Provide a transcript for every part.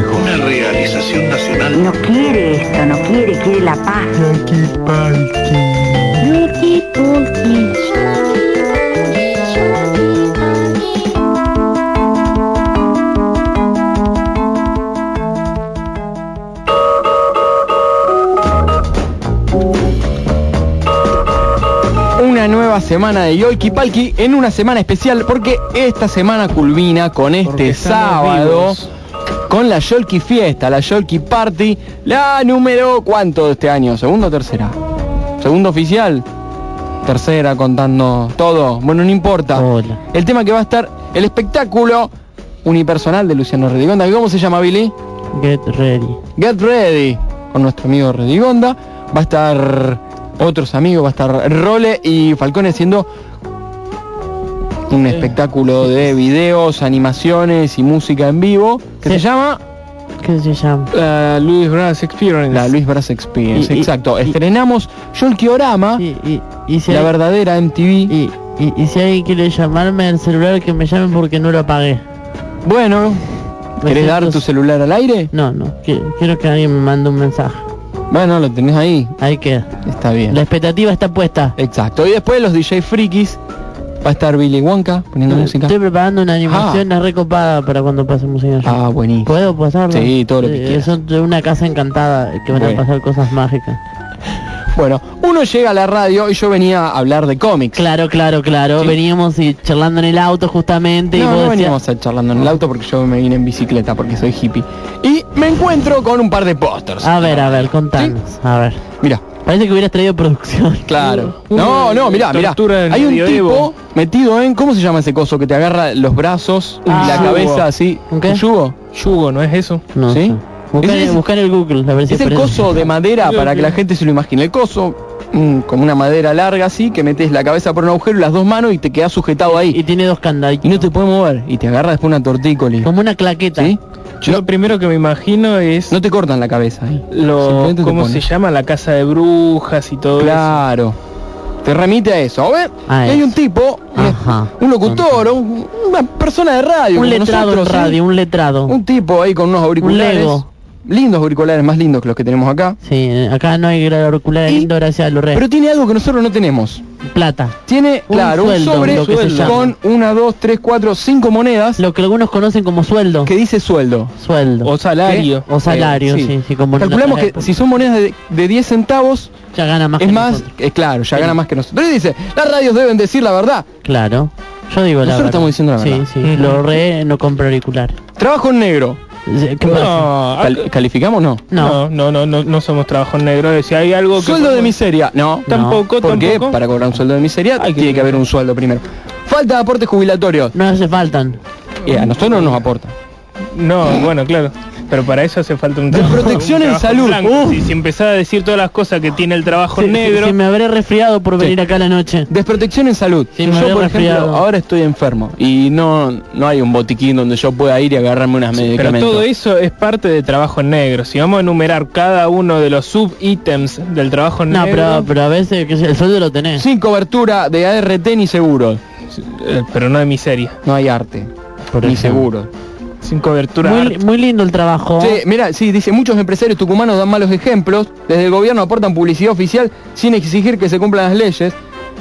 mejor. Una realización nacional. No quiere esto, no quiere, quiere la paz. Una nueva semana de Yoiki Palki en una semana especial porque esta semana culmina con este sábado vivos. Con la Yolki Fiesta, la Yolki Party, la número ¿cuánto de este año? ¿Segundo o tercera? ¿Segundo oficial? Tercera contando todo. Bueno, no importa. Hola. El tema que va a estar el espectáculo unipersonal de Luciano Redigonda. ¿Cómo se llama Billy? Get ready. Get Ready con nuestro amigo Redigonda. Va a estar otros amigos, va a estar Role y Falcone haciendo un espectáculo de videos, animaciones y música en vivo que Sí. se llama ¿Qué se llama? La Luis Brass Experience. la Luis Brass Experience. Y- Exacto. y- Estrenamos Yolkiorama, Y, y, y si la hay- verdadera MTV. y, y, y si alguien quiere llamarme al celular, que me llamen porque no lo apagué. Bueno, ¿querés dar tu celular al aire? No, no. qui- Quiero que alguien me mande un mensaje. Bueno, lo tenés ahí. Ahí queda. Está bien. La expectativa está puesta. Exacto. Y después los DJ Frikis. Va a estar Billy Wonka poniendo música. Estoy preparando una animación recopada para cuando pase música. Ah, buenísimo. ¿Puedo pasarlo? Sí, todo lo que Eh, quieras. Son de una casa encantada que van Bueno. a pasar cosas mágicas. Bueno, uno llega a la radio y yo venía a hablar de cómics. Claro, claro, claro. Sí. Veníamos y charlando en el auto justamente y No, vos no decías- veníamos a charlando en el auto porque yo me vine en bicicleta porque soy hippie. Y me encuentro con un par de pósters. A ver, a ver, contanos. A ver. Mira, Parece que hubieras traído producción. claro. No, no, mira, mira. tortura del Hay un tipo metido en, ¿cómo se llama ese coso que te agarra los brazos y Ah. la Yugo. cabeza así? ¿Un yugo? Yugo, ¿no es eso? No ¿Sí? sé. Buscar, es- buscar el Google, a ver si Es el coso de madera para que la gente se lo imagine. El coso, mm, como una madera larga así, que metes la cabeza por un agujero y las dos manos y te quedas sujetado Y ahí. tiene dos candaditos. Y no te puedes mover. Y te agarra después una tortícoli. Como una claqueta. ¿Sí? Yo lo primero que me imagino es No te cortan la cabeza ahí. lo Simplemente te cómo se llama la casa de brujas y todo Claro. Te remite a eso. A ver, A y hay eso. un tipo, un- Ajá. un locutor, un- una persona de radio. Un letrado en nosotros, ¿sí? radio, un letrado. Un tipo ahí con unos auriculares. Lego. Lindos auriculares, más lindos que los que tenemos acá. Sí, eh, acá no hay auriculares Y- lindo gracias a los redes. Pero tiene algo que nosotros no tenemos. Plata. Tiene, Un claro, sueldo, un sobre lo que se llama. con una, dos, tres, cuatro, cinco monedas Lo que algunos conocen como sueldo. que dice sueldo. Sueldo. O salario. O salario, Eh, sí, sí, como Calculamos que época. si son monedas de, de 10 centavos, ya gana más es que más, es claro, ya Sí. gana más que nosotros. Y dice, las radios deben decir la verdad. Claro. Yo digo la Nosotros verdad. estamos diciendo la Sí, sí. Ujú. Lo re no compro auricular. Trabajo en negro. ¿Qué pasa? No, Cal- ¿Calificamos o no? No. no, no, no, no, somos trabajo negro. Si hay algo que Sueldo de miseria. No. Tampoco, Porque tampoco. para cobrar un sueldo de miseria Hay que tiene que haber un sueldo primero. Falta de aportes jubilatorios. No hace faltan. Y a nosotros no nos aporta. No, bueno, claro. Pero para eso hace falta un De trabajo. protección un en salud. Uf. Si, si empezás a decir todas las cosas que tiene el trabajo Sí, negro. sí, me habré resfriado por Sí. venir acá a la noche. Desprotección en salud. Me yo, por ejemplo, resfriado. ahora estoy enfermo y no, no hay un botiquín donde yo pueda ir y agarrarme unas Pero medicamentos. todo eso es parte de trabajo negro. Si vamos a enumerar cada uno de los sub-ítems del trabajo No, negro, pero, pero a veces que el sueldo lo tenés. Sin cobertura de ART ni seguro. eh, pero no de miseria. No hay arte. Por ni ejemplo. seguro. Sin cobertura. Muy, muy lindo el trabajo. Sí, mira, sí, dice, muchos empresarios tucumanos dan malos ejemplos, desde el gobierno aportan publicidad oficial sin exigir que se cumplan las leyes.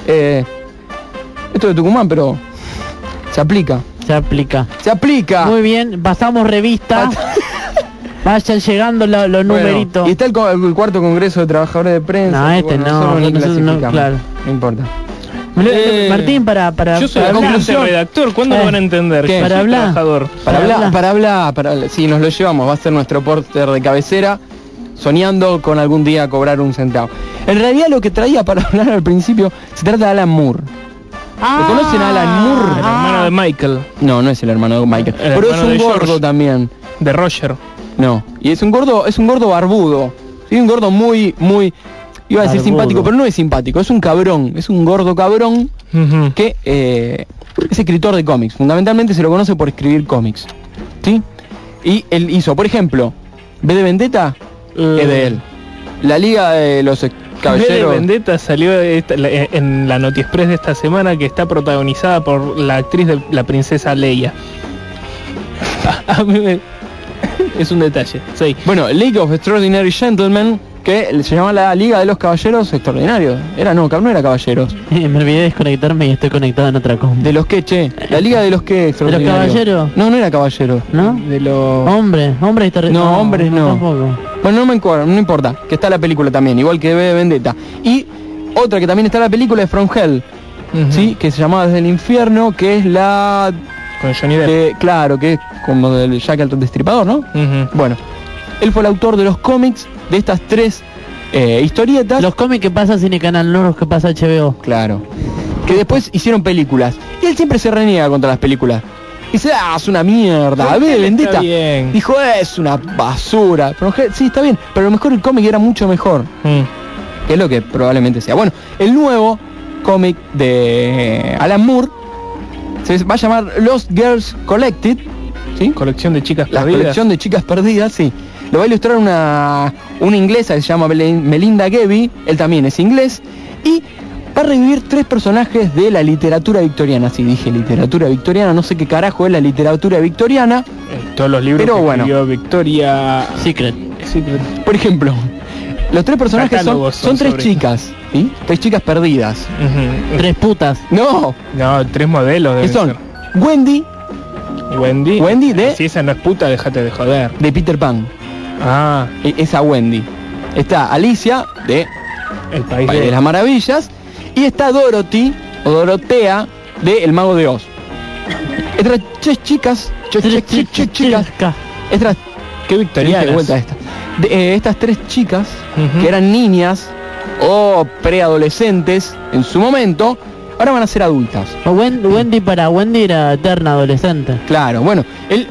Eh, esto de Tucumán, pero se aplica. Se aplica. Se aplica. Muy bien, pasamos revista. Vayan llegando lo- los Bueno, numeritos. y está el, cuarto congreso de trabajadores de prensa. No, este no, ni nosotros no, clasificamos. claro. No importa. Eh, Martín, para, para, Yo soy para hablar. redactor. ¿Cuándo Eh, lo van a entender? Para hablar. trabajador. Para Para hablar, para hablar, para. Sí, nos lo llevamos, va a ser nuestro porter de cabecera, soñando con algún día cobrar un centavo. En realidad lo que traía para hablar al principio se trata de Alan Moore. Ah, ¿Lo conocen a Alan Moore? El hermano de Michael, No, no es el hermano de Michael. El pero es un gordo George. también. de Roger. No. Y es un gordo, es un gordo barbudo. Sí, un gordo muy, muy. Iba a decir simpático, pero no es simpático, es un cabrón, es un gordo cabrón que eh, es escritor de cómics. Fundamentalmente se lo conoce por escribir cómics. ¿Sí? Y él hizo, por ejemplo, B de Vendetta es de él. La Liga de los V de Caballeros. Vendetta salió esta- la- eh, en la Noti Express de esta semana que está protagonizada por la actriz de la princesa Leia. A mí me- es un detalle. Sí. Bueno, League of Extraordinary Gentlemen, que se llama la Liga de los Caballeros Extraordinarios. Era, no, no era Caballeros. Me olvidé de desconectarme y estoy conectado en otra compu. De los que, che. La Liga de los que Extraordinarios. caballeros? No, no era Caballeros. ¿No? De los... Hombre, hombre está No, hombres no. Tampoco. Bueno, no me acuerdo, no importa, que está la película también, igual que V de Vendetta. Y otra que también está en la película es From Hell. ¿sí? Que se llamaba Desde el Infierno, que es la... Con Johnny Depp. que- claro, que es como del Jack el Destripador, ¿no? Bueno, él fue el autor de los cómics de estas tres eh, historietas. Los cómics que pasa Cine Canal, no los que pasa HBO. Claro. Que después hicieron películas. Y él siempre se reniega contra las películas. Dice, ah, es una mierda. From V de Hell Vendetta. está bien. Dijo, es una basura. Pero sí, está bien. Pero a lo mejor el cómic era mucho mejor. Mm. que es lo que probablemente sea. Bueno, el nuevo cómic de Alan Moore se va a llamar Lost Girls Collected, ¿sí? Colección de chicas La perdidas. colección de chicas perdidas, sí. Lo va a ilustrar una, una inglesa que se llama Melinda Gevy, él también es inglés, y va a revivir tres personajes de la literatura victoriana. Sí, dije literatura victoriana, no sé qué carajo es la literatura victoriana. Eh, todos los libros Pero que bueno. Victoria... Secret. Secret. Por ejemplo, los tres personajes son, tres sobre- chicas, ¿sí? Tres chicas perdidas. Tres putas. No, No, tres modelos que son ser. Wendy Wendy. Wendy de- Si esa no es puta, déjate de joder. de Peter Pan, Ah, e- esa Wendy. Está Alicia de el país, País de... de las Maravillas y está Dorothy o Dorotea de El Mago de Oz. Estas tres chicas, ch- ch- ch- ch- chicas, Chicas. estas, Qué victorianas. de vuelta esta. De, eh, estas tres chicas que eran niñas o preadolescentes en su momento, ahora van a ser adultas. Wendy para Wendy era eterna adolescente. Claro, bueno, él,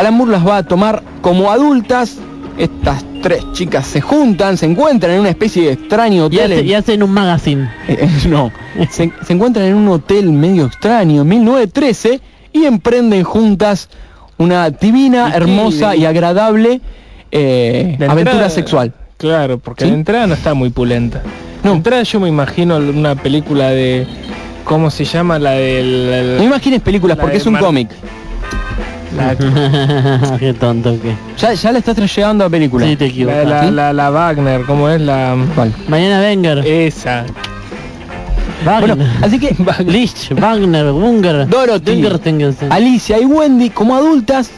Alan Moore las va a tomar como adultas. Estas tres chicas se juntan, se encuentran en una especie de extraño Y, hotel. hace- en- y hacen un magazine. Eh, no, se, se encuentran en un hotel medio extraño, en 1913, y emprenden juntas una divina, hermosa y agradable eh, aventura sexual. Claro, porque ¿Sí? de entrada no está muy pulenta. No. De entrada yo me imagino una película de... ¿Cómo se llama? La del... No imagines películas La porque es un cómic. La, Qué tonto que. Ya, ya le estás llegando a película. Sí, te la, equivocas. la, ¿Sí? la- la Wagner, ¿cómo es la...? ¿Cuál? Mañana Wenger. Esa. Wagner. Bueno, así que Lich, Wagner, Wunger. Dorothy. Alicia y Wendy como adultas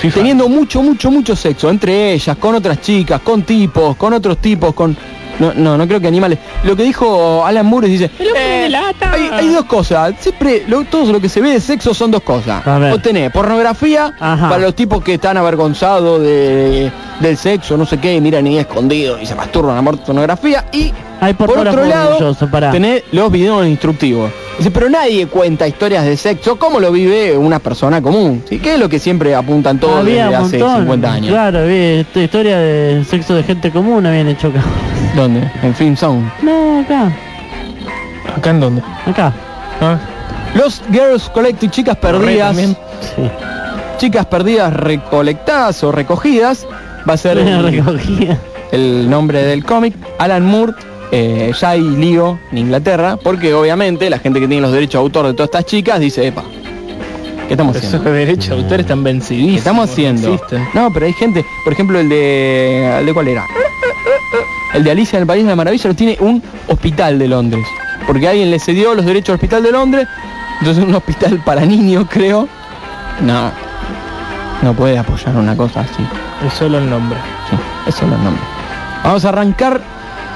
FIFA. teniendo mucho, mucho, mucho sexo entre ellas, con otras chicas, con tipos, con otros tipos, con... No, no, no creo que animales. Lo que dijo Alan Moore dice... "Eh, hay, hay dos cosas. Siempre, lo- todo lo que se ve de sexo son dos cosas. A ver. O tenés pornografía Ajá. para los tipos que están avergonzados de, del sexo, no sé qué, y miran ahí escondido y se masturban a pornografía. Y Hay por pornógrafo otro lado, orgulloso, pará. tenés los videos instructivos. Dice, pero nadie cuenta historias de sexo como lo vive una persona común. ¿sí? Que es lo que siempre apuntan todos Había desde hace montón. 50 años. Claro, había historia de sexo de gente común habían hecho acá. ¿Dónde? En Film Sound. No, acá, ¿Acá en dónde? acá. ¿Ah? Los Girls Collective, chicas perdidas. Sí. Chicas perdidas recolectadas o recogidas. Va a ser el, nombre del cómic. Alan Moore. Eh, ya hay lío en Inglaterra. Porque obviamente la gente que tiene los derechos de autor de todas estas chicas dice, epa, ¿qué estamos Esos haciendo? derechos de autor están vencidísimos. ¿Qué estamos haciendo? No, pero hay gente, por ejemplo, el de... ¿El de cuál era? El de Alicia en el País de la Maravilla lo tiene un hospital de Londres. Porque alguien le cedió los derechos al hospital de Londres. Entonces un hospital para niños, creo. No. No puede apoyar una cosa así. Es solo el nombre. Sí, es el nombre. Vamos a arrancar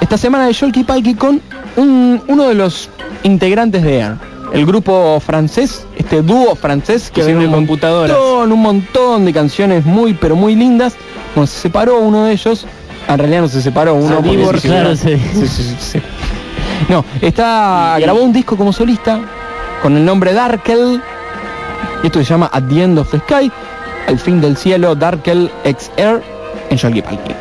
esta semana de Sholky Palki con un- uno de los integrantes de Air. El grupo francés, este dúo francés Que hicieron vende un computadoras. montón, un montón de canciones muy pero muy lindas. Bueno, se separó uno de ellos. En realidad no se separó uno. se- sí. Sí, sí. No, está grabó un disco como solista con el nombre Darkel. Y esto se llama At the End of the Sky, al fin del cielo, Darkel X Air en Palki.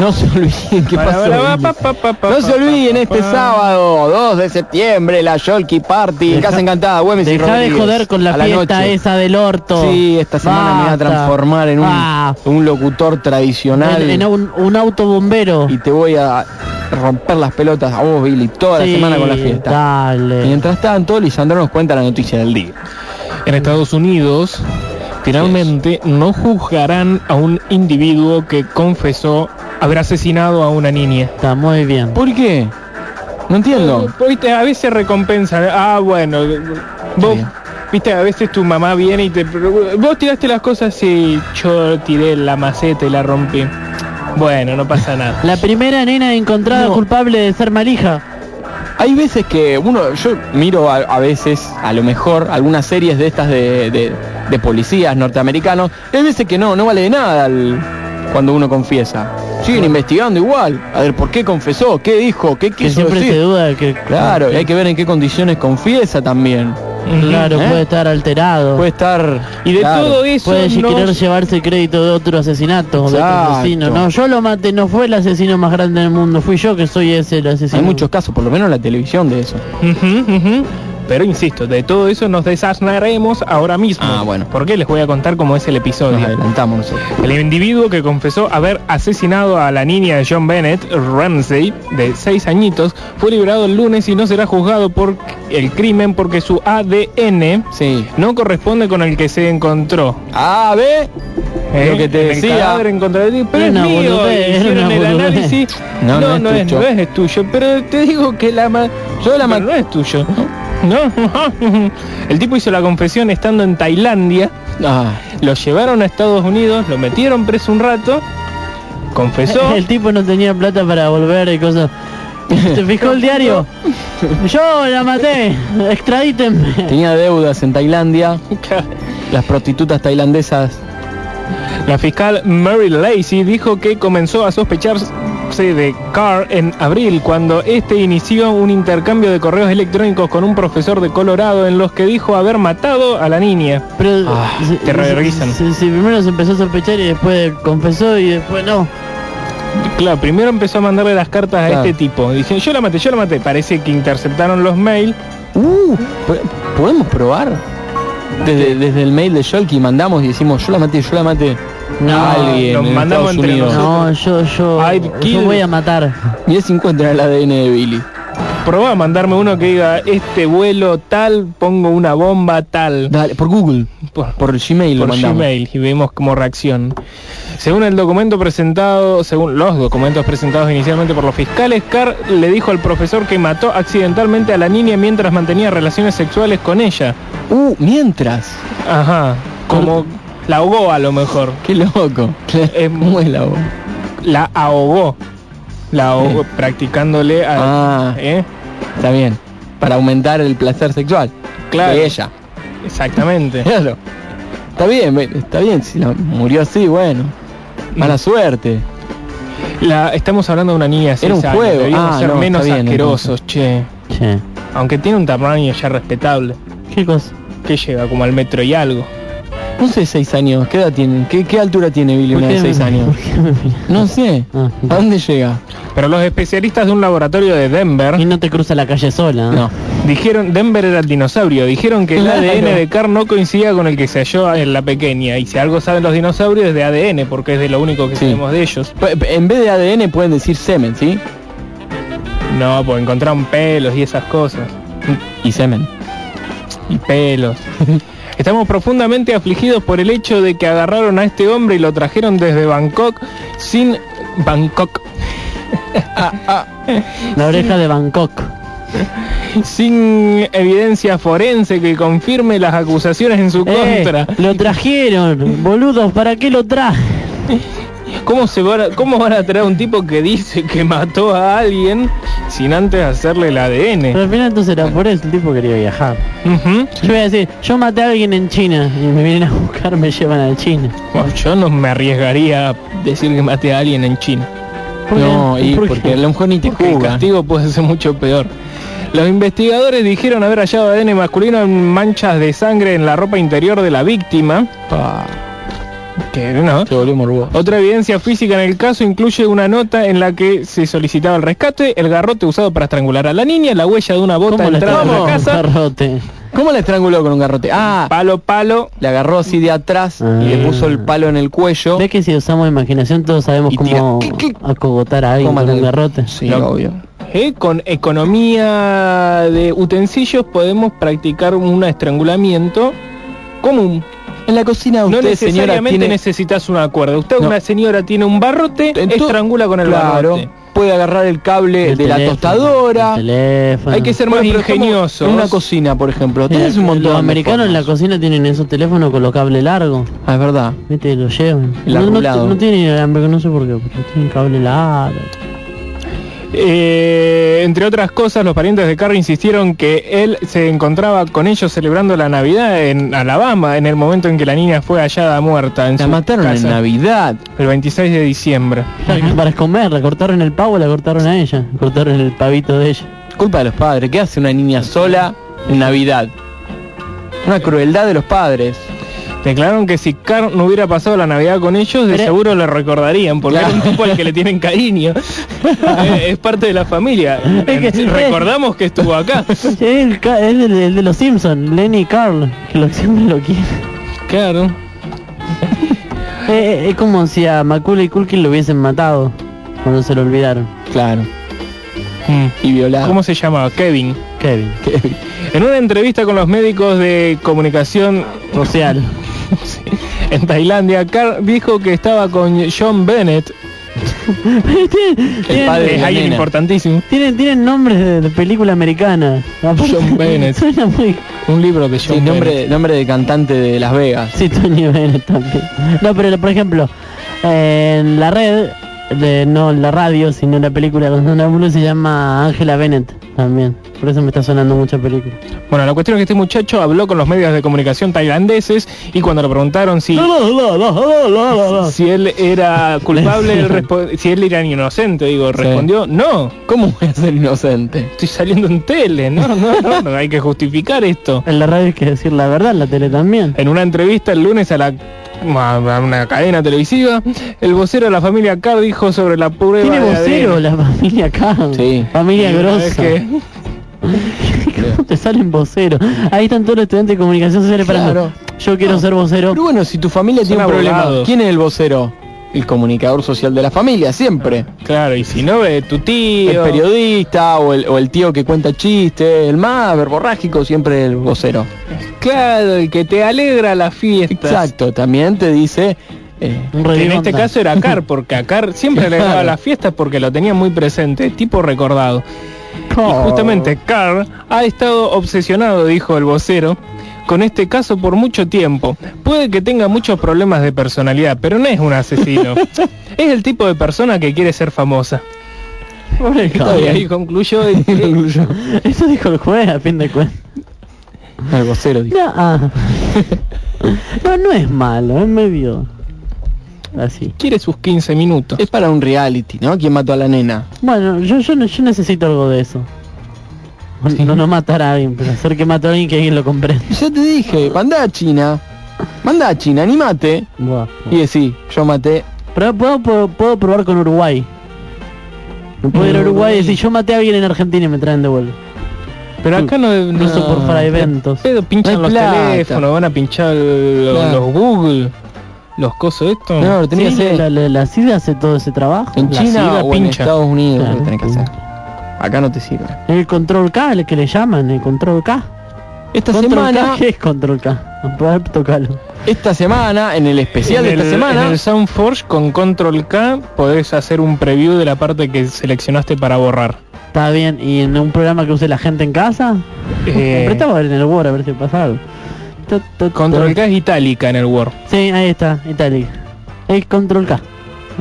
No se olviden qué Para, pasó. para, Guille? pa, pa, pa, pa, No se pa, olviden pa, este pa. sábado, 2 de septiembre, la Yolki Party, Deja- Casa Encantada, Güemes y Deja de Rodríguez, joder con la a fiesta noche. esa del orto. Sí, esta semana me voy a Basta. transformar en un, Ah, un locutor tradicional en, en un, un auto bombero. y te voy a romper las pelotas a vos, Billy, toda la semana con la fiesta. Dale. Mientras tanto, Lisandro nos cuenta la noticia del día. En Estados Unidos, finalmente no juzgarán a un individuo que confesó haber asesinado a una niña. Está muy bien. ¿Por qué? No entiendo. Eh, Viste, a veces recompensan. Ah, bueno. Vos, viste, a veces tu mamá viene y te... Vos tiraste las cosas y yo tiré la maceta y la rompí. Bueno, no pasa nada. La primera nena encontrada No. culpable de ser malija. Hay veces que uno, yo miro a, a veces, a lo mejor, algunas series de estas de, de- de policías norteamericanos, y hay veces que no, no vale de nada el- cuando uno confiesa. Siguen investigando igual. A ver, ¿por qué confesó? ¿Qué dijo? ¿Qué Que quiso siempre decir? se duda que... Claro, y hay que ver en qué condiciones confiesa también. Claro, ¿Eh? puede estar alterado. Puede estar... Y de claro. todo eso Puede nos- querer llevarse el crédito de otro asesinato, de otro Exacto. asesino. No, yo lo maté, no fue el asesino más grande del mundo, fui yo que soy ese el asesino. Hay muchos casos, por lo menos en la televisión, de eso. Pero insisto, de todo eso nos desasnaremos ahora mismo. Ah, bueno. Porque les voy a contar cómo es el Nos episodio. adelantamos nosotros. El individuo que confesó haber asesinado a la niña de John Bennett, Ramsey, de 6 añitos, fue liberado el lunes y no será juzgado por el crimen porque su ADN Sí. no corresponde con el que se encontró. Ah, ve. ¿eh? Lo que te el decía. pero es mío, hicieron el análisis. No, No, es no es tuyo, pero te digo que la Yo la no es tuyo. No. El tipo hizo la confesión estando en Tailandia. Ah, Lo llevaron a Estados Unidos, lo metieron preso un rato, confesó. El tipo no tenía plata para volver y cosas. ¿Se fijó el diario? Yo la maté, extradítenme. tenía deudas en Tailandia. Las prostitutas tailandesas. La fiscal Mary Lacey dijo que comenzó a de Carr en abril cuando este inició un intercambio de correos electrónicos con un profesor de Colorado en los que dijo haber matado a la niña. Pero Ah, se- te revisan. se- se- primero se empezó a sospechar y después confesó y después no. Claro, primero empezó a mandarle las cartas a este tipo. Diciendo, yo la maté, yo la maté. Parece que interceptaron los mails. Uh, po- ¿podemos probar? Desde, desde el mail de Sholky mandamos y decimos, yo la maté, yo la maté. No, alguien nos en mandamos Estados entre Unidos. nosotros. No, yo, yo, yo voy a matar. Mirá si encuentran el ADN de Billy. Probá a mandarme uno que diga, este vuelo tal, pongo una bomba tal. Dale, por Google, Por, por el Gmail lo por mandamos. Gmail y vemos como reacción. Según el documento presentado, según los documentos presentados inicialmente por los fiscales, Carr le dijo al profesor que mató accidentalmente a la niña mientras mantenía relaciones sexuales con ella. Uh, mientras. Ajá, como la ahogó a lo mejor. Qué loco. ¿Cómo es la voz? La ahogó. La ahogó practicándole a... Ah. ¿eh? Está bien. Para aumentar el placer sexual. Claro. De ella. Exactamente. Claro. Está bien, está bien. Si la murió así, bueno. Mala suerte. La, estamos hablando de una niña Era un juego. Ah, ser no, menos bien, asquerosos, che. Che, Aunque tiene un tamaño ya respetable. ¿qué cosa? Que llega como al metro y algo. No sé, seis años. ¿Qué edad tiene? ¿Qué, qué altura tiene Billy ¿Por una qué de seis años? me? No sé. Ah, ¿A dónde llega? Pero los especialistas de un laboratorio de Denver Y no te cruza la calle sola. No. dijeron, Denver era el dinosaurio, dijeron que el. ADN de Carr no coincidía con el que se halló en la pequeña. Y si algo saben los dinosaurios es de ADN, porque es de lo único que Sí. sabemos de ellos. En vez de ADN pueden decir semen, ¿sí? No, pues encontraron pelos y esas cosas. Y semen. y pelos. Estamos profundamente afligidos por el hecho de que agarraron a este hombre y lo trajeron desde Bangkok sin Bangkok La oreja de Bangkok. sin evidencia forense que confirme las acusaciones en su Eh, contra. lo trajeron, boludos, ¿para qué lo traje? ¿Cómo, se van a, ¿Cómo van a traer a un tipo que dice que mató a alguien sin antes hacerle el Pero ADN? al final entonces era por eso, el tipo quería viajar. Yo voy a decir, yo maté a alguien en China y me vienen a buscar, me llevan a China. Bueno, yo no me arriesgaría a decir que maté a alguien en China. No, y porque a lo mejor ni te Porque el juzga. castigo puede ser mucho peor. Los investigadores dijeron haber hallado ADN masculino en manchas de sangre en la ropa interior de la víctima. Pa, Que no. se volvió morboso. Otra evidencia física en el caso incluye una nota en la que se solicitaba el rescate, el garrote usado para estrangular a la niña, la huella de una bota ¿Cómo la entrada en la casa, Garrote. ¿Cómo la estranguló con un garrote? Ah, palo palo. le agarró así de atrás Ah. y le puso el palo en el cuello. ¿Ves que si usamos imaginación todos sabemos cómo acogotar a alguien ¿Cómo con un garrote? Sí, obvio. ¿eh? Con economía de utensilios podemos practicar un estrangulamiento común. En la cocina No usted, señora, necesariamente tiene... necesitas una cuerda. Usted, No. una señora, tiene un barrote, En to- estrangula con el Claro. barrote. puede agarrar el cable El de la tostadora. Hay que ser más Bueno, ingeniosos. En una cocina, por ejemplo. Mira, Tenés un montón Los de americanos en la cocina tienen esos teléfonos con los cables largos. Ah, es verdad. Viste, lo llevan. El no, no, no tienen hambre, no sé por qué, pero tienen cable largo. Eh, entre otras cosas, los parientes de Carr insistieron que él se encontraba con ellos celebrando la Navidad en Alabama en el momento en que la niña fue hallada muerta en La su mataron casa, en Navidad. el 26 de diciembre. Para comer, la cortaron el pavo, la cortaron a ella. Cortaron el pavito de ella. Culpa de los padres. ¿Qué hace una niña sola en Navidad? Una crueldad de los padres. Declararon que si Carr no hubiera pasado la Navidad con ellos, de Pero- seguro le recordarían, porque Claro. es un tipo al que le tienen cariño. Eh, es parte de la familia. Es que- Recordamos que estuvo acá. Es el, de los Simpsons, Lenny Carl, que lo, siempre lo quiere. Claro. Eh, eh, es como si a Macaulay Culkin lo hubiesen matado cuando se lo olvidaron. Claro. Mm. Y violado. ¿Cómo se llamaba? Kevin. Kevin. En una entrevista con los médicos de comunicación Social. en Tailandia, Carr dijo que estaba con John Bennett, tienen, padre de es alguien nena. importantísimo, tienen, tienen nombres de, de película americana. Aparte, John Bennett. Suena muy... un libro de John Sí, nombre, Bennett. nombre de cantante de Las Vegas. Sí, Tony Bennett también. No, pero por ejemplo, en la red, de, no la radio, sino la película con Sandra Bullock se llama Angela Bennett también. Por eso me está sonando mucha película. Bueno, la cuestión es que este muchacho habló con los medios de comunicación tailandeses y cuando le preguntaron si, si él era culpable, él si él era inocente, digo, respondió, no, ¿Cómo voy a ser inocente? estoy saliendo en tele, no, no, no, no, hay que justificar esto. En la radio hay que decir la verdad, en la tele también. En una entrevista el lunes a la a una cadena televisiva, el vocero de la familia Carr dijo sobre la prueba Tiene de vocero ADN. la familia acá. Sí. Familia grosa. que- ¿Cómo te salen vocero? Ahí están todos los estudiantes de comunicación social esperando. Claro. Yo quiero ser vocero. Pero bueno, si tu familia Son tiene un problema. ¿quién es el vocero? El comunicador social de la familia, siempre. Claro, y si no ve tu El tío, periodista o el, o el tío que cuenta chistes, el más verborrágico, siempre el vocero. claro, el que te alegra la fiesta. Exacto, también te dice... eh, Que en este caso era Carr, porque a Carr siempre le daba las fiestas porque lo tenía muy presente, tipo recordado. Y Oh. justamente Carr ha estado obsesionado, dijo el vocero, con este caso por mucho tiempo. Puede que tenga muchos problemas de personalidad, pero no es un asesino. es el tipo de persona que quiere ser famosa. Pobre Y ahí concluyó. Eso dijo el juez a fin de cuentas. el vocero dijo. No, ah. no, no es malo, es medio así. quiere sus 15 minutos. Es para un reality, ¿no? ¿Quién mató a la nena? Bueno, yo, yo, yo necesito algo de eso. No, no matar a alguien, pero hacer que mate a alguien que alguien lo comprenda. Ya te dije, mandá a China. Mandá a China, animate. Buah. Y decí, yo maté. Pero puedo, puedo, puedo probar con Uruguay. Me puedo ir a Uruguay y decir, yo maté a alguien en Argentina y me traen de vuelta. Pero acá no... no Incluso por para eventos. Pero pinchan No los plata. teléfonos, van a pinchar lo- Claro. los Google, los cosos estos. No, lo tenés Sí, que hacer la, la, la CIDA hace todo ese trabajo. en la China o en. Estados Unidos. Claro. Lo tenés que hacer. Acá no te sirve. El control K, el que le llaman, el control K. Esta control semana, K, ¿qué es control K? A ver, tocalo. esta semana, en el especial de esta el, semana, En el SoundForge con Control K podés hacer un preview de la parte que seleccionaste para borrar. Está bien, ¿y en un programa que use la gente en casa? Eh, Apretamos a ver en el Word a ver si pasa algo. Tu, tu, tu. Control K es itálica en el Word. Sí, ahí está, Italic. Es control K.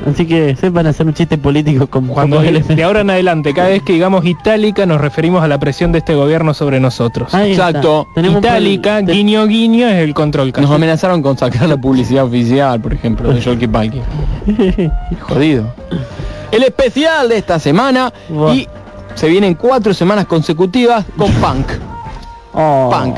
Así que sepan hacer un chiste político con Cuando de, ahora en adelante, cada vez que digamos itálica, nos referimos a la presión de este gobierno sobre nosotros. Ahí. Exacto. Itálica, guiño guiño es el Control K. nos amenazaron con sacar la publicidad oficial, por ejemplo, de Jolky Palki. Jodido. El especial de esta semana y se vienen cuatro semanas consecutivas con punk. Oh, Punk.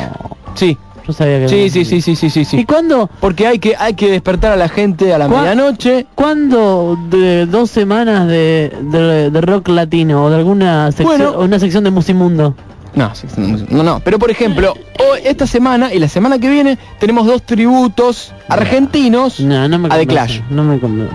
Sí, Yo sabía que sí, sí, sí, sí, sí, sí, ¿Y sí. cuándo? Porque hay que, hay que despertar a la gente a la ¿Cuá- medianoche. ¿Cuándo de dos semanas de, de, de rock latino o de alguna sección, Bueno. o una sección de Musimundo? No, sí, no, no. Pero por ejemplo, hoy, esta semana y la semana que viene tenemos dos tributos argentinos No, no me a The Clash. No me convence.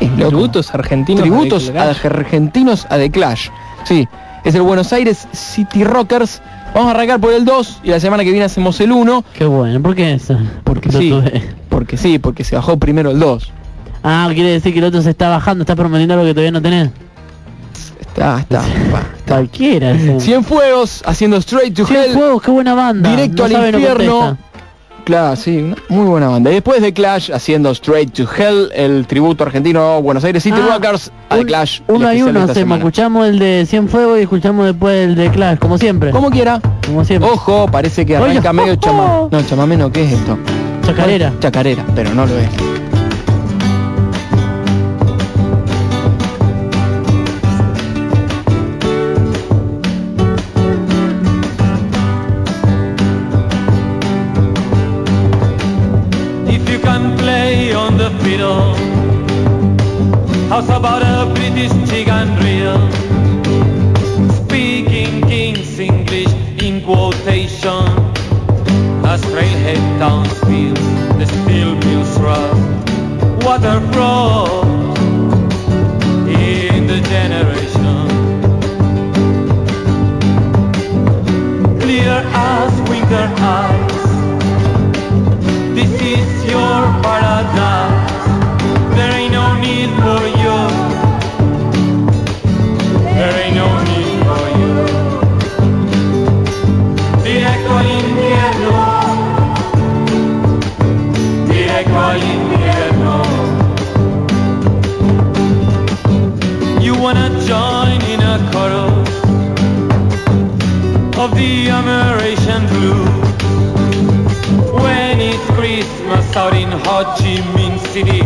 Sí, loco. Tributos argentinos. tributos a- argentinos a The Clash. Sí, es el Buenos Aires City Rockers. Vamos a arrancar por el 2 y la semana que viene hacemos el 1. Qué bueno, ¿por qué eso? Porque sí, tuve. porque sí, porque se bajó primero el 2. Ah, quiere decir que el otro se está bajando, está prometiendo algo que todavía no tenés. Está, está, pa, está. Cualquiera. ese. Cienfuegos haciendo Straight to Cien Hell. Fuegos, qué buena banda. Directo No al infierno. Claro, sí, una muy buena banda. Y después de Clash haciendo Straight to Hell, el tributo argentino Buenos Aires City Ah, Rockers a un- Clash. Uno y uno hacemos, escuchamos el de Cien Fuegos y escuchamos después el de Clash, como siempre. Como quiera. Como siempre. Ojo, parece que arranca Oye, medio oh, oh. No, chamamé no, ¿qué es esto? Chacarera. Chacarera, pero no lo es. How's about a British chicken reel? Speaking King's English in quotation, as trailhead towns feel Ho Minh City.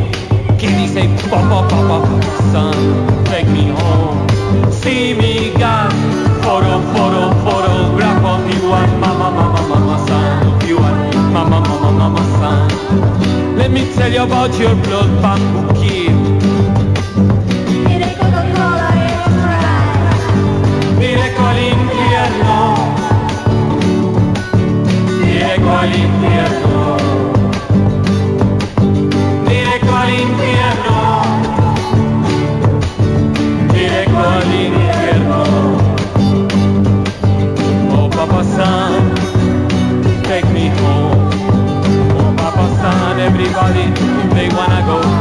Kitty say, Papa, Papa, son, take me home. See me got photo, photo, photograph of you and mama, mama, mama, son. You and mama, mama, mama, son. Let me tell you about your blood bamboo kid. Directo al infierno. Directo when I go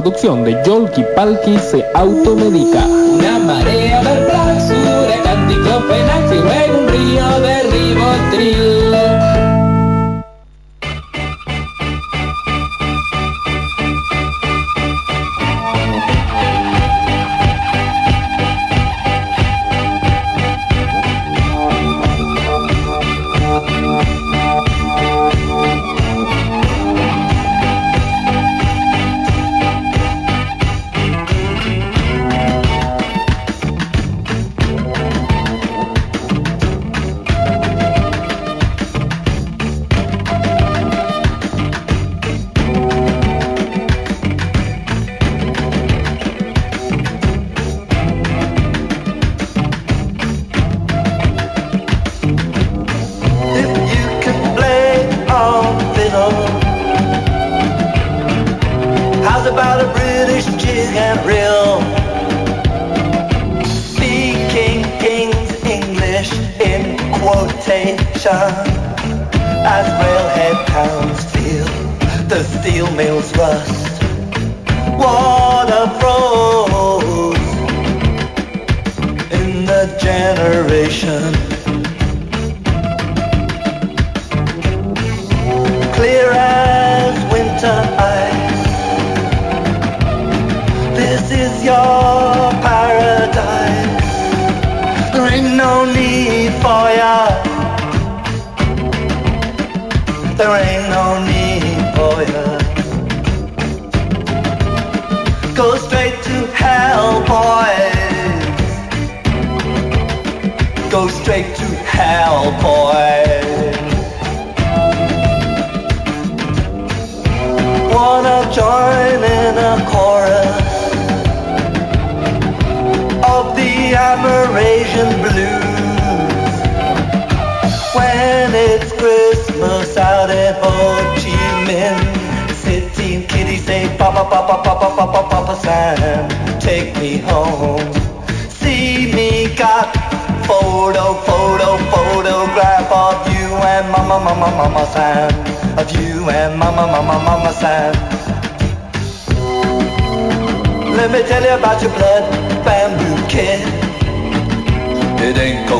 producción de Yolki Palki se automedica.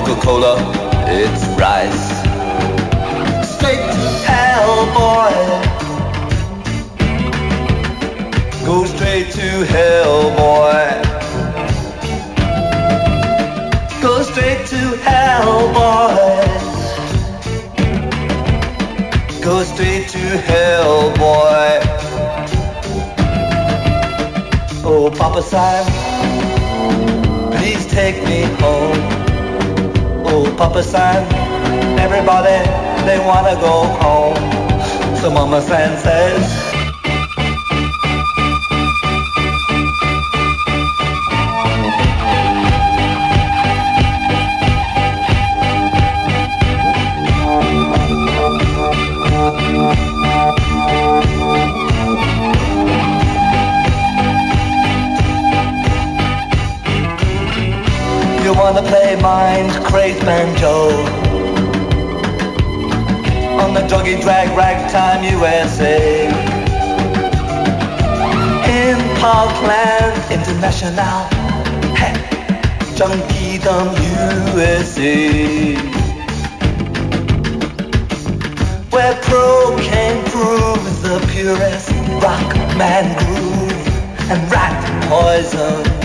Coca-Cola, it's rice. Straight to hell, boy. Go straight to hell, boy. Go straight to hell, boys. Go straight to hell, boy. Oh, Papa Sam, please take me home. Papa Sam, everybody, they wanna go home. So Mama Sam says, You wanna play mind crazed banjo On the doggy drag ragtime USA In Parkland International. Hey, Junkie Dumb USA Where pro can prove the purest rock man groove and rat poison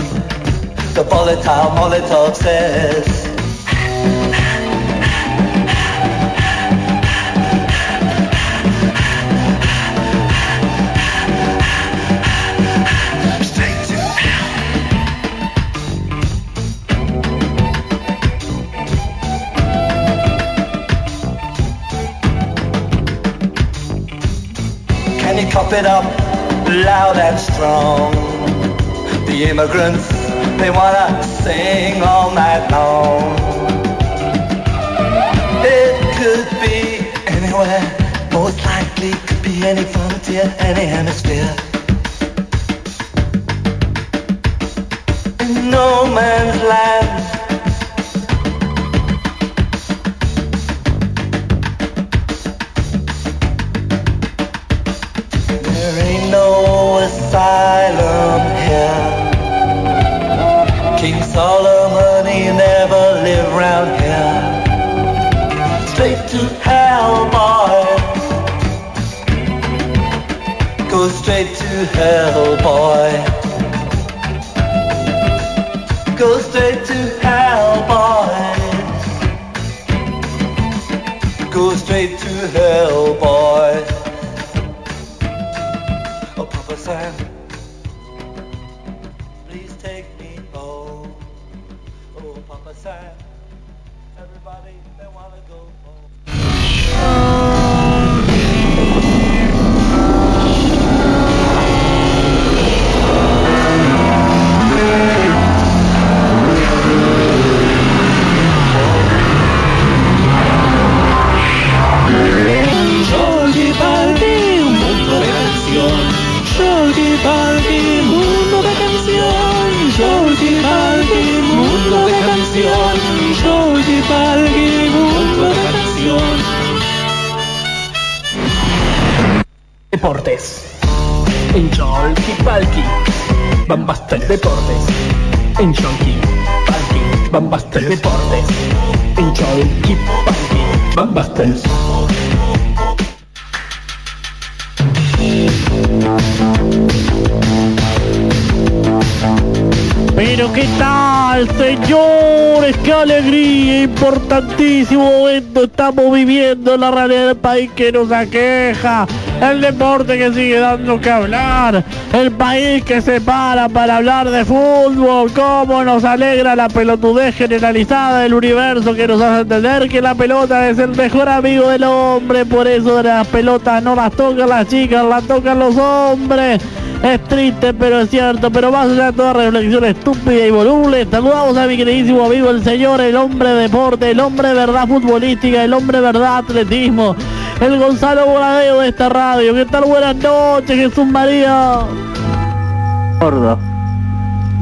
the volatile Molotov says. Can you cough it up loud and strong? The immigrants, they wanna sing all night long. It could be anywhere, most likely could be any frontier, any hemisphere. No man's land. To hell, boy. Importantísimo momento estamos viviendo en la realidad del país que nos aqueja, el deporte que sigue dando que hablar, el país que se para para hablar de fútbol, cómo nos alegra la pelotudez generalizada del universo que nos hace entender que la pelota es el mejor amigo del hombre, por eso las pelotas no las tocan las chicas, las tocan los hombres. Es triste, pero es cierto. Pero más allá de toda reflexión estúpida y voluble, saludamos a mi queridísimo amigo, el señor, el hombre de deporte, el hombre de verdad futbolística, el hombre de verdad atletismo, el Gonzalo Boladeo de esta radio. ¿Qué tal? Buenas noches, Jesús María. Gordo.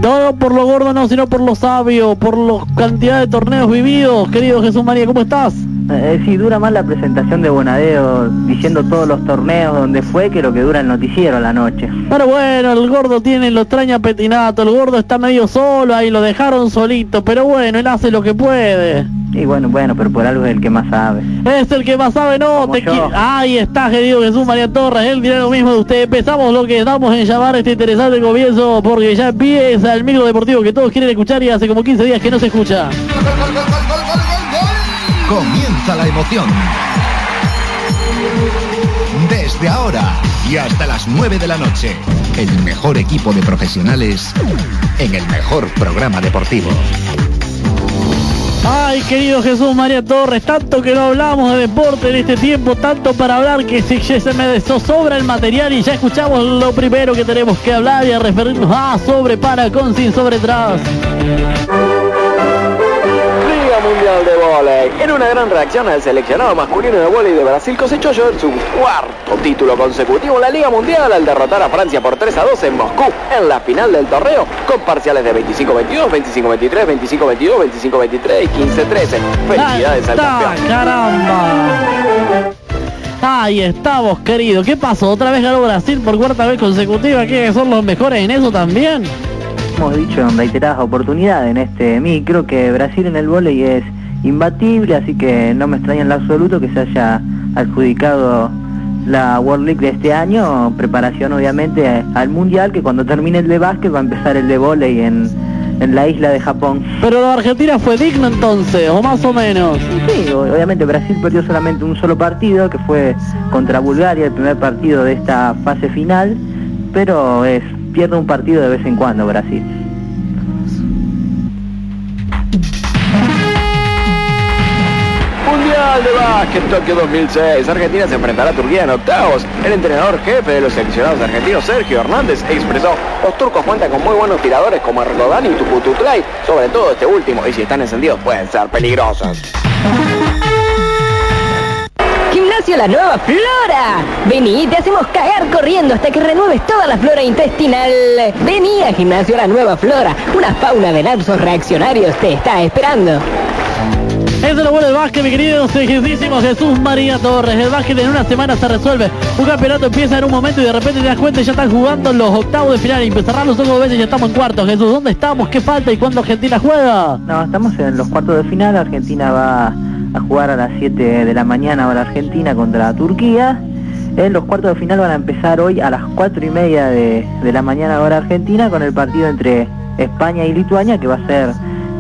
No, no por lo gordo, no, sino por lo sabio, por la cantidad de torneos vividos. Querido Jesús María, ¿cómo estás? Eh, sí, dura más la presentación de Bonadeo diciendo todos los torneos donde fue que lo que dura el noticiero a la noche. Pero bueno, el gordo tiene, lo extraña Petinato, el gordo está medio solo ahí, lo dejaron solito, pero bueno, él hace lo que puede. Y bueno, bueno, pero por algo es el que más sabe. Es el que más sabe, no, Como te yo. Ahí está, querido Jesús María Torres, él dirá lo mismo de usted. Empezamos lo que estamos en llamar este interesante comienzo, porque ya empieza el micro deportivo que todos quieren escuchar y hace como 15 días que no se escucha. Comienza la emoción. Desde ahora y hasta las 9 de la noche, el mejor equipo de profesionales en el mejor programa deportivo. Ay, querido Jesús María Torres, tanto que no hablamos de deporte en este tiempo, tanto para hablar que se, se me zozobra el material y ya escuchamos lo primero que tenemos que hablar y a referirnos a sobre para con sin sobre tras. Mundial de Voley. En una gran reacción al seleccionado masculino de volei de Brasil cosechó ayer su cuarto título consecutivo en la Liga Mundial al derrotar a Francia por 3 a 2 en Moscú en la final del torneo con parciales de 25-22, 25-23, 25-22, 25-23 y 15-13. Felicidades al ¡Ah, campeón. caramba! Ahí estamos, querido. ¿Qué pasó? ¿Otra vez ganó Brasil por cuarta vez consecutiva? ¿Que son los mejores en eso también? Hemos dicho en reiteradas oportunidades en este micro que Brasil en el vóley es imbatible, así que no me extraña en lo absoluto que se haya adjudicado la World League de este año, preparación obviamente al Mundial, que cuando termine el de básquet va a empezar el de vóley en, en la isla de Japón. Pero la Argentina fue digno entonces, o más o menos. Sí, obviamente Brasil perdió solamente un solo partido, que fue contra Bulgaria, el primer partido de esta fase final, pero es pierde un partido de vez en cuando Brasil. Mundial de Básquet Tokio 2006. Argentina se enfrentará a Turquía en octavos. El entrenador jefe de los seleccionados argentinos, Sergio Hernández, expresó, los turcos cuentan con muy buenos tiradores como Erdogan y Tupututlay, sobre todo este último, y si están encendidos pueden ser peligrosos. Gimnasio La Nueva Flora. Vení, te hacemos cagar corriendo hasta que renueves toda la flora intestinal. Vení a Gimnasio La Nueva Flora. Una fauna de lapsos reaccionarios te está esperando. Eso es lo bueno del básquet, mi querido queridísimo Jesús María Torres. El básquet en una semana se resuelve. Un campeonato empieza en un momento y de repente te das cuenta y ya están jugando los octavos de final. Y cerrar los ojos dos veces y ya estamos en cuartos. Jesús, ¿dónde estamos? ¿Qué falta y cuándo Argentina juega? No, estamos en los cuartos de final, Argentina va a jugar a las 7 de la mañana hora Argentina contra Turquía. En los cuartos de final van a empezar hoy a las 4 y media de, de la mañana hora Argentina con el partido entre España y Lituania que va a ser,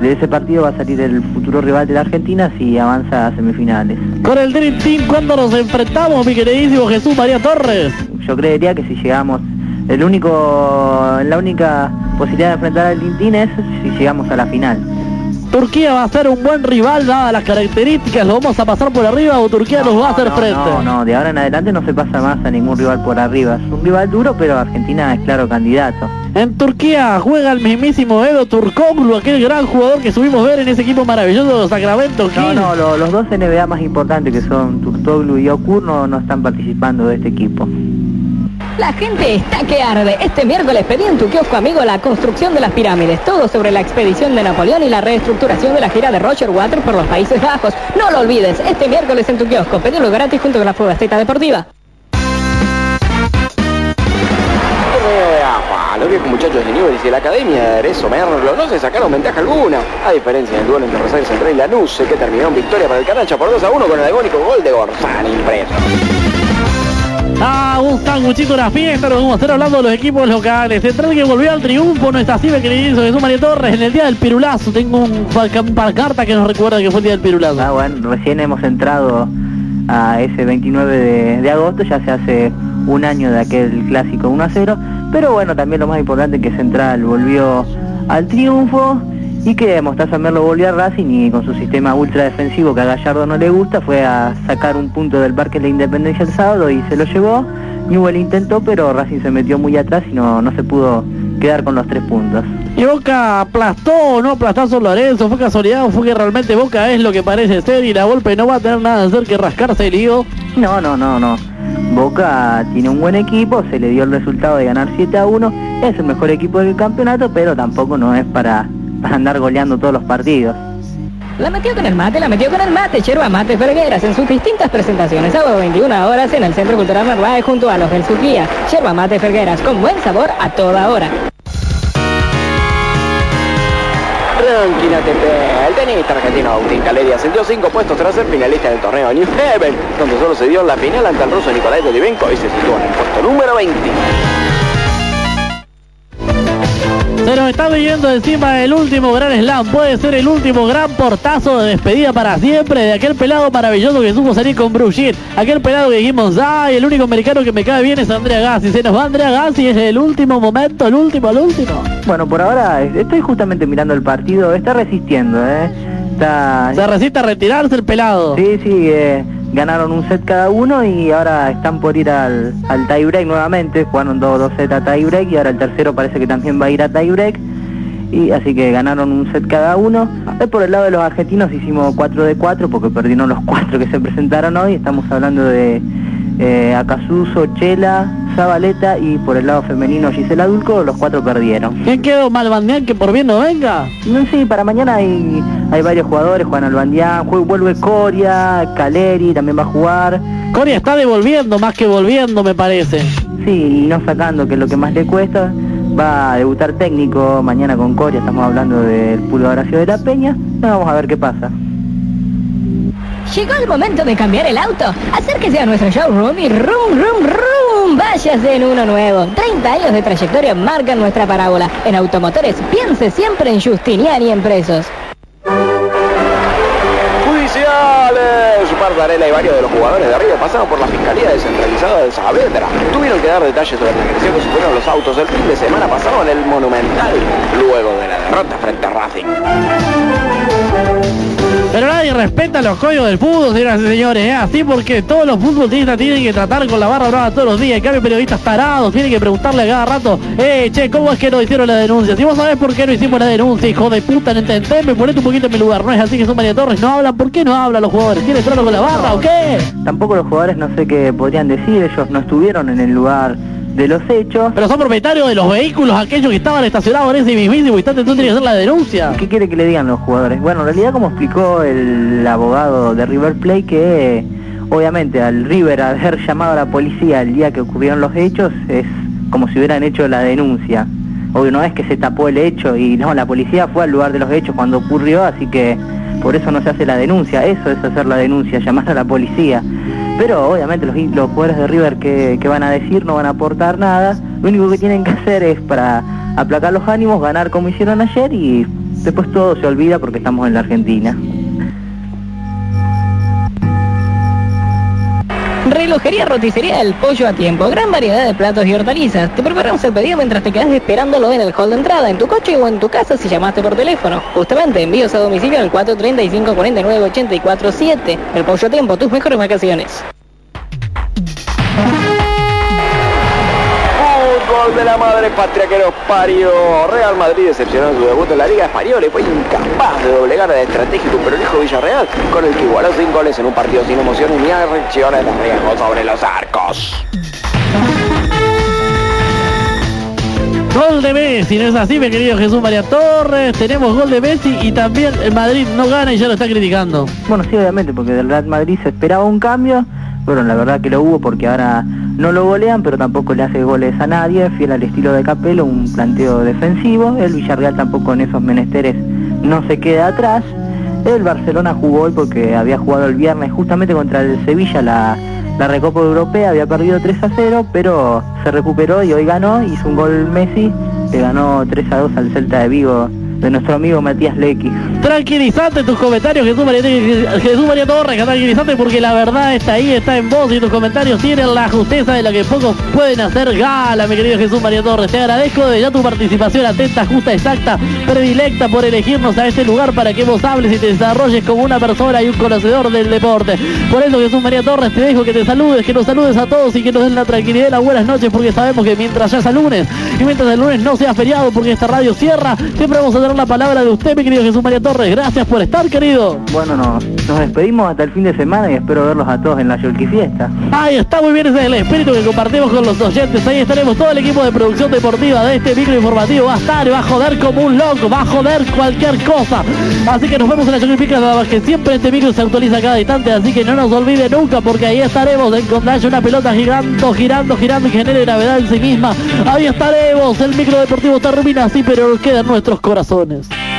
de ese partido va a salir el futuro rival de la Argentina si avanza a semifinales. Con el Dream Team, cuando nos enfrentamos, mi queridísimo Jesús María Torres? Yo creería que si llegamos, el único, la única posibilidad de enfrentar al Tintín es si llegamos a la final. Turquía va a ser un buen rival, dadas las características, ¿lo vamos a pasar por arriba o Turquía nos va a hacer no, frente? No, no, de ahora en adelante no se pasa más a ningún rival por arriba. Es un rival duro, pero Argentina es claro candidato. En Turquía juega el mismísimo Edo Turkoglu, aquel gran jugador que subimos ver en ese equipo maravilloso de Sacramento No, Kings. no, lo- los dos NBA más importantes que son Turtoglu y Okur no, no están participando de este equipo. La gente está que arde. Este miércoles pedí en tu kiosco amigo la construcción de las pirámides, todo sobre la expedición de Napoleón y la reestructuración de la gira de Roger Waters por los Países Bajos. No lo olvides, este miércoles en tu kiosco, pedilo gratis junto con la Fogasteta Deportiva. Los viejos muchachos de Newell's y la Academia de Arezzo Merlo no se sacaron ventaja alguna, a diferencia del duelo entre Rosario Central y Lanús, que terminó en victoria para el Canacha por 2 a 1 con el agónico gol de Gorzán impreso. Ah, un sanguchito, una fiesta, nos vamos a estar hablando de los equipos locales. Central que volvió al triunfo, no está así, querido Jesús María Torres, en el día del pirulazo. Tengo un carta que nos recuerda que fue el día del pirulazo. Ah, bueno, recién hemos entrado a ese 29 de, de agosto, ya se hace un año de aquel clásico 1 a 0, pero bueno, también lo más importante es que Central volvió al triunfo y que Mostaza Merlo volvió a Racing y con su sistema ultra defensivo que a Gallardo no le gusta fue a sacar un punto del Parque de la Independencia el sábado y se lo llevó. Newell intentó, pero Racing se metió muy atrás y no, no se pudo quedar con los tres puntos. ¿Y Boca aplastó o no aplastó a San Lorenzo? ¿Fue casualidad o fue que realmente Boca es lo que parece ser y la golpe no va a tener nada de hacer que rascarse el higo? No, no, no, no. Boca tiene un buen equipo, se le dio el resultado de ganar 7 a 1, es el mejor equipo del campeonato, pero tampoco no es para, para andar goleando todos los partidos. La metió con el mate, la metió con el mate, Yerba Mate Fergueras en sus distintas presentaciones, sábado 21 horas en el Centro Cultural Narváez junto a los del Surquía. Yerba Mate Fergueras, con buen sabor a toda hora. Ranking ATP, el tenista argentino Agustín Caleri ascendió 5 puestos tras ser finalista del torneo New Haven, donde solo se dio en la final ante el ruso Nikolai Dodivenko y se situó en el puesto número 20. Se nos está viendo encima el último gran slam. Puede ser el último gran portazo de despedida para siempre de aquel pelado maravilloso que supo salir con Bruce Aquel pelado que dijimos, ay, el único americano que me cae bien es Andrea Gassi. Se nos va Andrea Gassi, es el último momento, el último, el último. Bueno, por ahora estoy justamente mirando el partido, está resistiendo, ¿eh? Está... Se resiste a retirarse el pelado. Sí, sí, eh, ganaron un set cada uno y ahora están por ir al, al tie break nuevamente, jugaron dos, dos sets a tie break y ahora el tercero parece que también va a ir a tie break. Y así que ganaron un set cada uno. Eh, por el lado de los argentinos hicimos 4 de 4 porque perdieron los cuatro que se presentaron hoy. Estamos hablando de eh, Acasuso, Chela, Zabaleta y por el lado femenino Gisela Dulco, los cuatro perdieron. ¿Quién quedó Malbandián que por bien no venga? No, sí, para mañana hay, hay varios jugadores, Juan Albandián, vuelve Coria, Caleri también va a jugar. Coria está devolviendo más que volviendo, me parece. Sí, y no sacando, que es lo que más le cuesta. Va a debutar técnico mañana con Coria, estamos hablando del Pulga Horacio de la Peña. Vamos a ver qué pasa. Llegó el momento de cambiar el auto. Acérquese a nuestro showroom y rum, rum, rum. Váyase en uno nuevo. 30 años de trayectoria marcan nuestra parábola. En automotores, piense siempre en Justiniani Empresos. Judiciales. Bardarella y varios de los jugadores de arriba pasaron por la Fiscalía Descentralizada de Saavedra. Tuvieron que dar detalles sobre la agresión que sufrieron los autos el fin de semana pasado en el Monumental, luego de la derrota frente a Racing. Pero nadie respeta los códigos del fútbol, señoras y señores, ¿eh? así porque todos los futbolistas tienen que tratar con la barra brava todos los días. En cambio, periodistas tarados tienen que preguntarle a cada rato, eh, che, ¿cómo es que no hicieron la denuncia? Si vos sabés por qué no hicimos la denuncia, hijo de puta, no entendeme, ponete un poquito en mi lugar. No es así que son María Torres, no hablan, ¿por qué no hablan los jugadores? ¿Tienen trato con la barra o qué? Tampoco los jugadores no sé qué podrían decir, ellos no estuvieron en el lugar de los hechos. Pero son propietarios de los vehículos, aquellos que estaban estacionados en ese mismísimo instante, entonces tienen que hacer la denuncia. ¿Qué quiere que le digan los jugadores? Bueno, en realidad como explicó el abogado de River Plate que obviamente al River haber llamado a la policía el día que ocurrieron los hechos es como si hubieran hecho la denuncia. Obvio no es que se tapó el hecho y no, la policía fue al lugar de los hechos cuando ocurrió, así que por eso no se hace la denuncia, eso es hacer la denuncia, llamar a la policía. Pero obviamente los, los de River que, que van a decir no van a aportar nada, lo único que tienen que hacer es para aplacar los ánimos, ganar como hicieron ayer y después todo se olvida porque estamos en la Argentina. Relojería Roticería El Pollo a Tiempo. Gran variedad de platos y hortalizas. Te preparamos el pedido mientras te quedas esperándolo en el hall de entrada, en tu coche o en tu casa si llamaste por teléfono. Justamente, envíos a domicilio al 435 49 84 7. El Pollo a Tiempo, tus mejores vacaciones. De la madre patria que nos parió. Real Madrid decepcionó en su debut en la Liga Española y fue incapaz de doblegar al estratégico pero hijo Villarreal, con el que igualó sin goles en un partido sin emociones ni reacciones de riesgo sobre los arcos. Gol de Messi, ¿no es así, mi querido Jesús María Torres? Tenemos gol de Messi y también el Madrid no gana y ya lo está criticando. Bueno, sí, obviamente, porque del Real Madrid se esperaba un cambio. Bueno, la verdad que lo hubo porque ahora no lo golean, pero tampoco le hace goles a nadie, fiel al estilo de Capello, un planteo defensivo. El Villarreal tampoco en esos menesteres no se queda atrás. El Barcelona jugó hoy porque había jugado el viernes justamente contra el Sevilla la, la Recopa Europea, había perdido 3 a 0, pero se recuperó y hoy ganó, hizo un gol Messi, que ganó 3 a 2 al Celta de Vigo de nuestro amigo Matías Lecky. Tranquilizante tus comentarios, Jesús María, Jesús María Torres, tranquilizante porque la verdad está ahí, está en vos y tus comentarios tienen la justeza de la que pocos pueden hacer gala, mi querido Jesús María Torres. Te agradezco de ya tu participación atenta, justa, exacta, predilecta por elegirnos a este lugar para que vos hables y te desarrolles como una persona y un conocedor del deporte. Por eso Jesús María Torres te dejo que te saludes, que nos saludes a todos y que nos den la tranquilidad y las buenas noches porque sabemos que mientras ya sea lunes y mientras el lunes no sea feriado porque esta radio cierra, siempre vamos a tener la palabra de usted, mi querido Jesús María Torres. Gracias por estar, querido. Bueno, nos, nos despedimos hasta el fin de semana y espero verlos a todos en la Yolki Fiesta. Ahí está muy bien ese es el espíritu que compartimos con los oyentes. Ahí estaremos todo el equipo de producción deportiva de este micro informativo. Va a estar, va a joder como un loco, va a joder cualquier cosa. Así que nos vemos en la Yolki Fiesta, que siempre este micro se actualiza cada instante. Así que no nos olvide nunca, porque ahí estaremos en cuando haya una pelota girando, girando, girando y genere gravedad en sí misma. Ahí estaremos. El micro deportivo termina así, pero queda en nuestros corazones. bendiciones.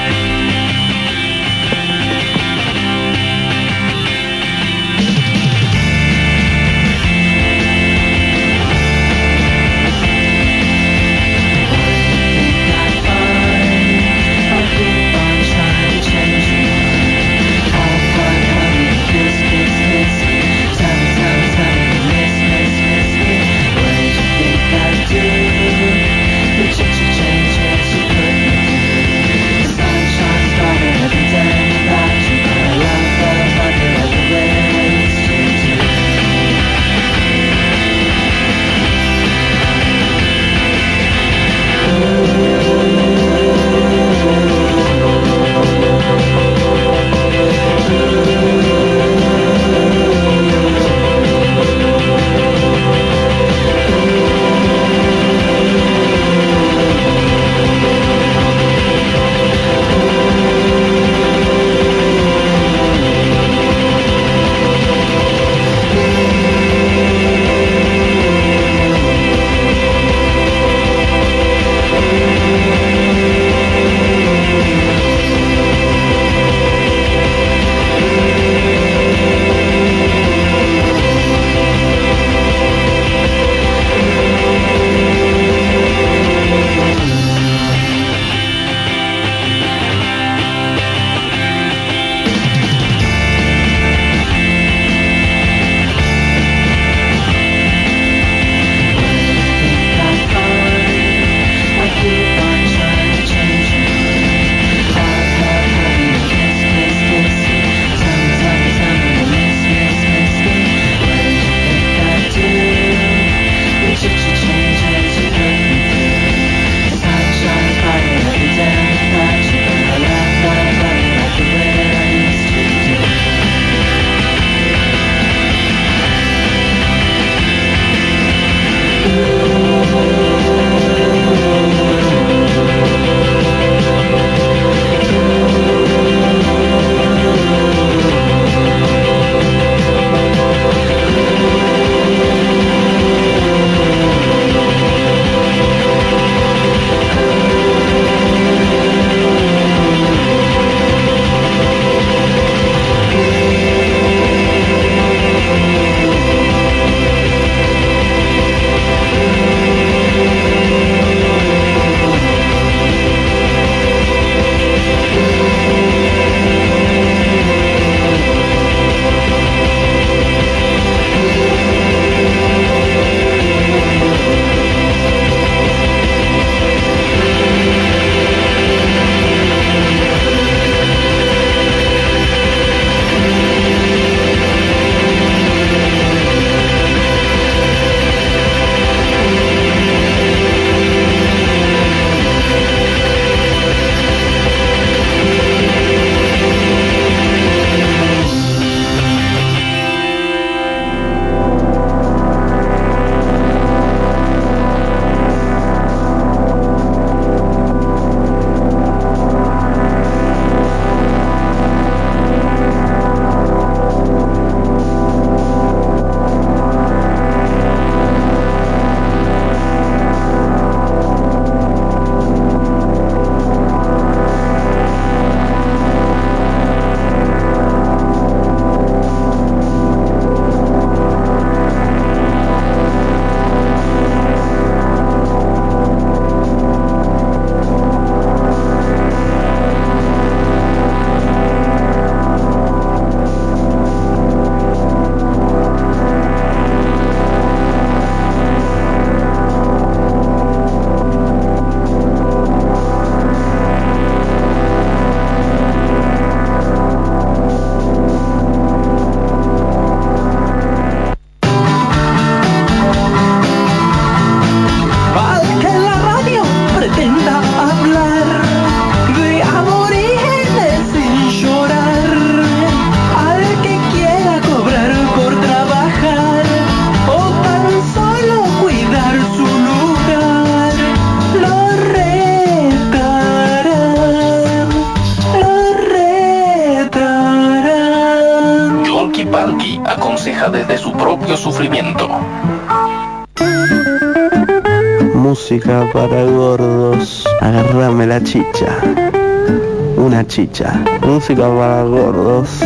Música para gordos.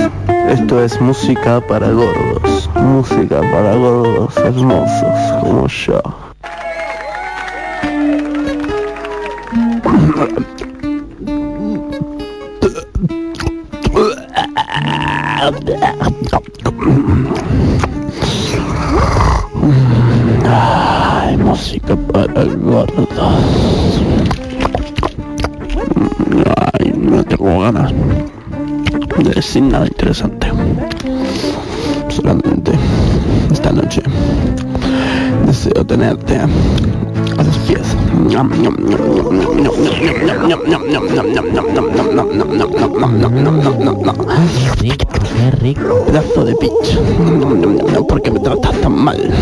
Esto es música para gordos. Música para gordos hermosos como yo. Ay, música para ganas de decir nada interesante. Solamente esta noche deseo tenerte a los pies. Qué rico. Pedazo de pitch. ¿Por qué me tratas tan mal?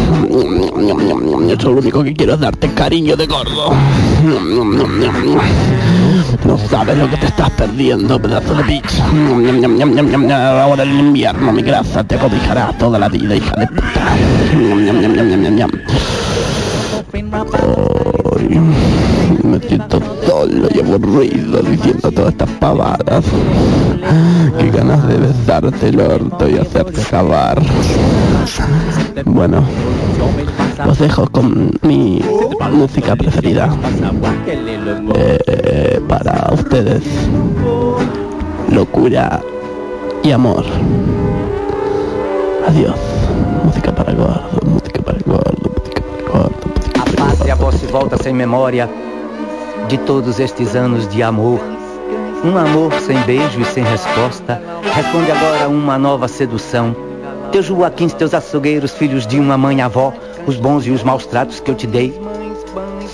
Yo lo único que quiero es darte cariño de gordo. No sabes lo que te estás perdiendo, pedazo de bitch. Ahora el invierno, mi grasa te cobijará toda la vida, hija de puta. Ay, me siento solo y aburrido diciendo todas estas pavadas. Qué ganas de besarte el orto y hacerte acabar. Bueno, los dejo con mi música preferida. Eh, para ustedes, locura y amor. Adiós. Música para gordo, música para gordo, música para gordo. A pátria se volta sem memória de todos estes anos de amor. Um amor sem beijo e sem resposta. Responde agora uma nova sedução. Teus joaquins, teus açougueiros, filhos de uma mãe avó, os bons e os maus tratos que eu te dei.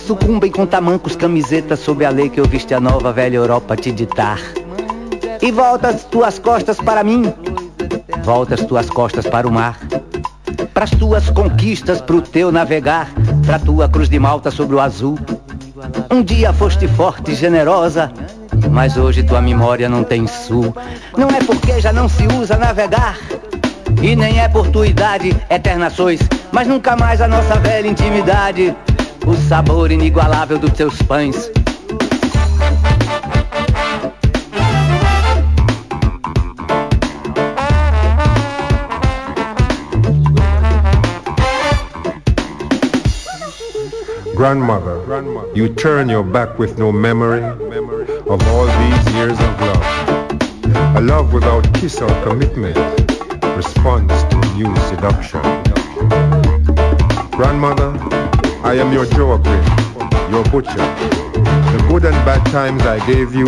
Sucumbem com tamancos, camisetas sob a lei que eu viste a nova velha Europa te ditar. E volta as tuas costas para mim, volta as tuas costas para o mar. Pras tuas conquistas, pro teu navegar, pra tua cruz de malta sobre o azul. Um dia foste forte e generosa, mas hoje tua memória não tem sul. Não é porque já não se usa navegar, e nem é por tua idade, eterna sois, mas nunca mais a nossa velha intimidade. O sabor inigualável dos teus pães. Grandmother, you turn your back with no memory of all these years of love. A love without kiss or commitment responds to new seduction. Grandmother, I am your Grip, your butcher. The good and bad times I gave you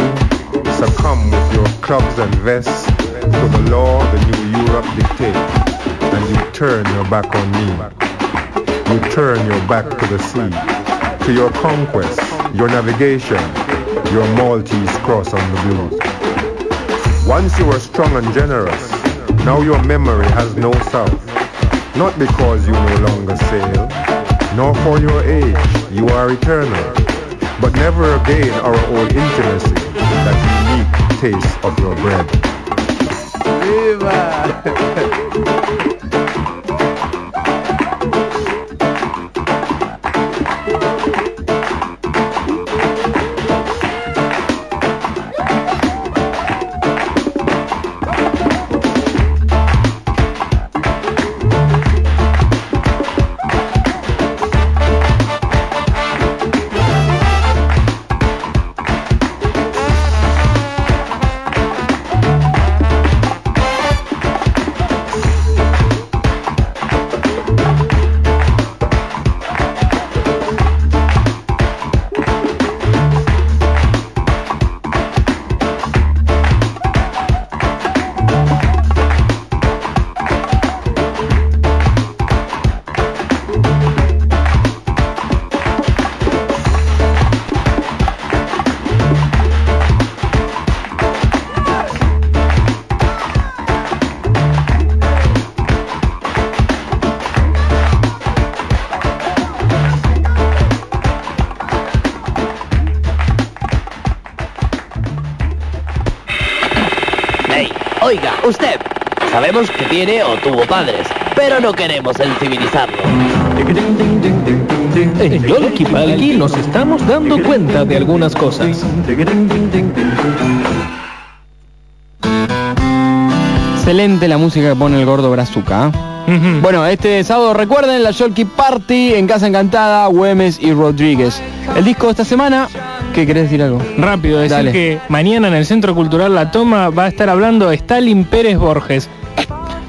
succumb with your clubs and vests to the law the new Europe dictates, and you turn your back on me. You turn your back to the sea, to your conquest, your navigation, your Maltese cross on the blue. Once you were strong and generous, now your memory has no south. Not because you no longer sail, nor for your age, you are eternal. But never again our old intimacy, that unique taste of your bread. Ey, Sabemos que tiene o tuvo padres, pero no queremos sensibilizarlo. En Yolki Palki nos estamos dando cuenta de algunas cosas. Excelente la música que pone el gordo Brazuca. ¿eh? Bueno, este sábado recuerden la Yolki Party en Casa Encantada, Güemes y Rodríguez. El disco de esta semana, ¿qué querés decir algo? Rápido, decir Dale. que mañana en el Centro Cultural La Toma va a estar hablando Stalin Pérez Borges.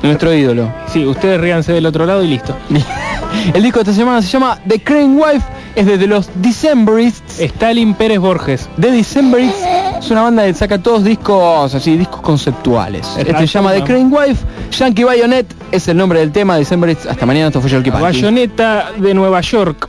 Nuestro ídolo. Sí, ustedes ríanse del otro lado y listo. El disco de esta semana se llama The Crane Wife, es desde los Decemberists. Stalin Pérez Borges. The Decemberists es una banda que saca todos discos así, discos conceptuales. Este se llama The. Crane Wife, Yankee Bayonet es el nombre del tema, Decemberists. Hasta mañana, esto fue Palki. Bayoneta de Nueva York.